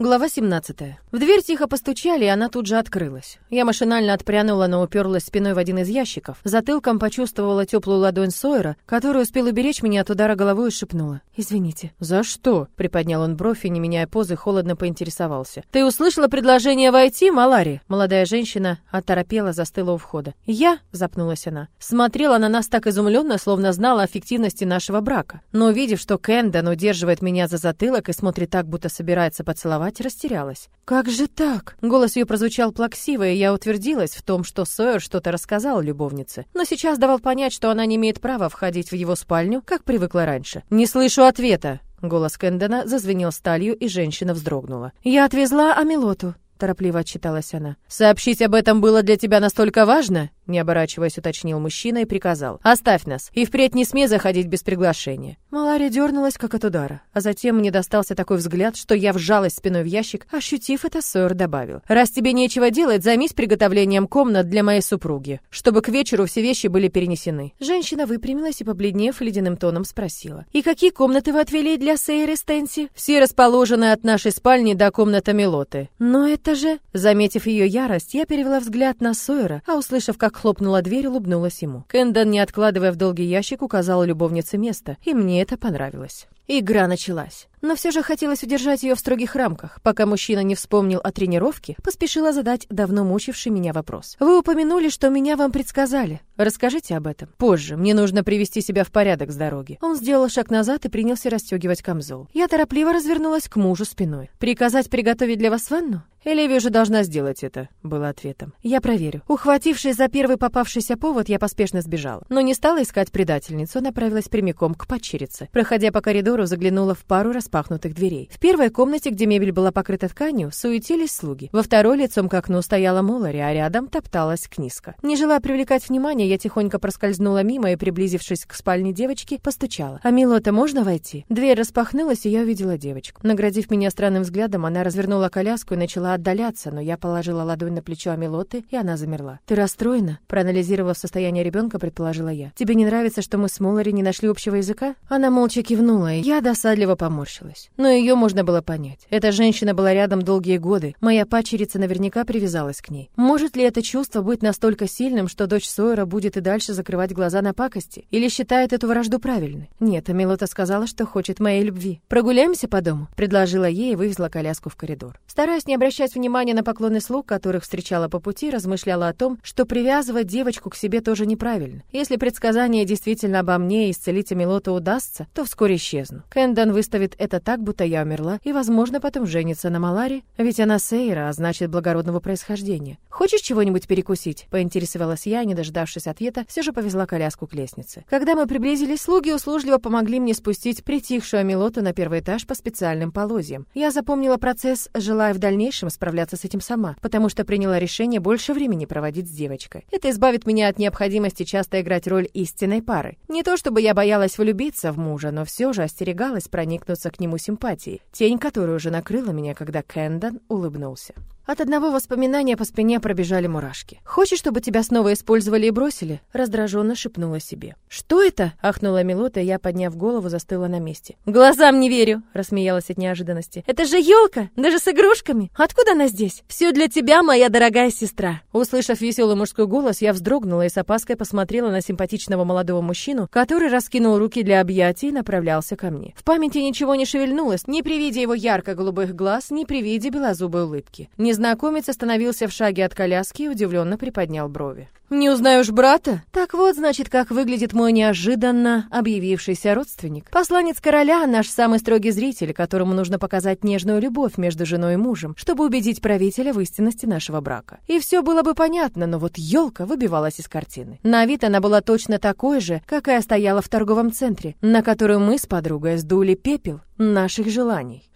Глава 17. В дверь тихо постучали, и она тут же открылась. Я машинально отпрянула, но уперлась спиной в один из ящиков. Затылком почувствовала теплую ладонь Сойера, который успел уберечь меня от удара головой и шепнула. «Извините». «За что?» — приподнял он бровь и, не меняя позы, холодно поинтересовался. «Ты услышала предложение войти, Малари?» Молодая женщина оторопела, застыла у входа. «Я?» — запнулась она. Смотрела на нас так изумленно, словно знала о фиктивности нашего брака. Но увидев, что Кэндон удерживает меня за затылок и смотрит так, будто собирается поцеловать, мать растерялась. «Как же так?» Голос ее прозвучал плаксиво, и я утвердилась в том, что Сойер что-то рассказал любовнице. Но сейчас давал понять, что она не имеет права входить в его спальню, как привыкла раньше. «Не слышу ответа!» Голос Кэндона зазвенел сталью, и женщина вздрогнула. «Я отвезла Амилоту», — торопливо отчиталась она. «Сообщить об этом было для тебя настолько важно?» Не оборачиваясь, уточнил мужчина и приказал. «Оставь нас, и впредь не смей заходить без приглашения». Малария дернулась, как от удара. А затем мне достался такой взгляд, что я вжалась спиной в ящик, ощутив это, Сойер добавил. «Раз тебе нечего делать, займись приготовлением комнат для моей супруги, чтобы к вечеру все вещи были перенесены». Женщина выпрямилась и, побледнев, ледяным тоном спросила. «И какие комнаты вы отвели для Сейры Стенси?» «Все расположены от нашей спальни до комнаты Мелоты». «Но это же...» Заметив ее ярость, я перевела взгляд на Сойера, а услышав, как хлопнула дверь, улыбнулась ему. Кэндон, не откладывая в долгий ящик, указала любовнице место, и мне это понравилось. Игра началась. Но все же хотелось удержать ее в строгих рамках. Пока мужчина не вспомнил о тренировке, поспешила задать давно мучивший меня вопрос. «Вы упомянули, что меня вам предсказали. Расскажите об этом. Позже. Мне нужно привести себя в порядок с дороги». Он сделал шаг назад и принялся расстегивать камзол. Я торопливо развернулась к мужу спиной. «Приказать приготовить для вас ванну?» «Элеви уже должна сделать это», — было ответом. «Я проверю». Ухватившись за первый попавшийся повод, я поспешно сбежала. Но не стала искать предательницу, направилась прямиком к падчерице. Проходя по коридору, заглянула в пару распахнутых дверей. В первой комнате, где мебель была покрыта тканью, суетились слуги. Во второй лицом к окну стояла Молари, а рядом топталась Книска. Не желая привлекать внимание, я тихонько проскользнула мимо и, приблизившись к спальне девочки, постучала. «А Милота, можно войти?» Дверь распахнулась, и я увидела девочку. Наградив меня странным взглядом, она развернула коляску и начала отдаляться, но я положила ладонь на плечо Амилоты, и она замерла. «Ты расстроена?» Проанализировав состояние ребенка, предположила я. «Тебе не нравится, что мы с Молари не нашли общего языка?» Она молча кивнула, и я досадливо поморщилась. Но ее можно было понять. Эта женщина была рядом долгие годы. Моя падчерица наверняка привязалась к ней. Может ли это чувство быть настолько сильным, что дочь Сойера будет и дальше закрывать глаза на пакости? Или считает эту вражду правильной? Нет, Амилота сказала, что хочет моей любви. «Прогуляемся по дому?» Предложила ей и вывезла коляску в коридор. Стараясь не обращать внимание на поклоны слуг, которых встречала по пути, размышляла о том, что привязывать девочку к себе тоже неправильно. Если предсказание действительно обо мне и исцелить Амилота удастся, то вскоре исчезну. Кэндон выставит это так, будто я умерла, и, возможно, потом женится на Маларе, ведь она Сейра, а значит, благородного происхождения. «Хочешь чего-нибудь перекусить?» — поинтересовалась я, не дождавшись ответа, все же повезла коляску к лестнице. Когда мы приблизились, слуги услужливо помогли мне спустить притихшую Амилоту на первый этаж по специальным полозьям. Я запомнила процесс, желая в дальнейшем справляться с этим сама, потому что приняла решение больше времени проводить с девочкой. Это избавит меня от необходимости часто играть роль истинной пары. Не то чтобы я боялась влюбиться в мужа, но все же остерегалась проникнуться к нему симпатией, тень которой уже накрыла меня, когда Кэндон улыбнулся. От одного воспоминания по спине пробежали мурашки. «Хочешь, чтобы тебя снова использовали и бросили?» Раздраженно шепнула себе. «Что это?» — ахнула Милота, и я, подняв голову, застыла на месте. «Глазам не верю!» — рассмеялась от неожиданности. «Это же елка! Даже с игрушками! Откуда она здесь? Все для тебя, моя дорогая сестра!» Услышав веселый мужской голос, я вздрогнула и с опаской посмотрела на симпатичного молодого мужчину, который раскинул руки для объятий и направлялся ко мне. В памяти ничего не шевельнулось, ни при виде его ярко-голубых глаз, ни при виде белозубой улыбки. Не Незнакомец остановился в шаге от коляски и удивленно приподнял брови. «Не узнаешь брата? Так вот, значит, как выглядит мой неожиданно объявившийся родственник. Посланец короля — наш самый строгий зритель, которому нужно показать нежную любовь между женой и мужем, чтобы убедить правителя в истинности нашего брака. И все было бы понятно, но вот елка выбивалась из картины. На вид она была точно такой же, какая стояла в торговом центре, на которую мы с подругой сдули пепел наших желаний.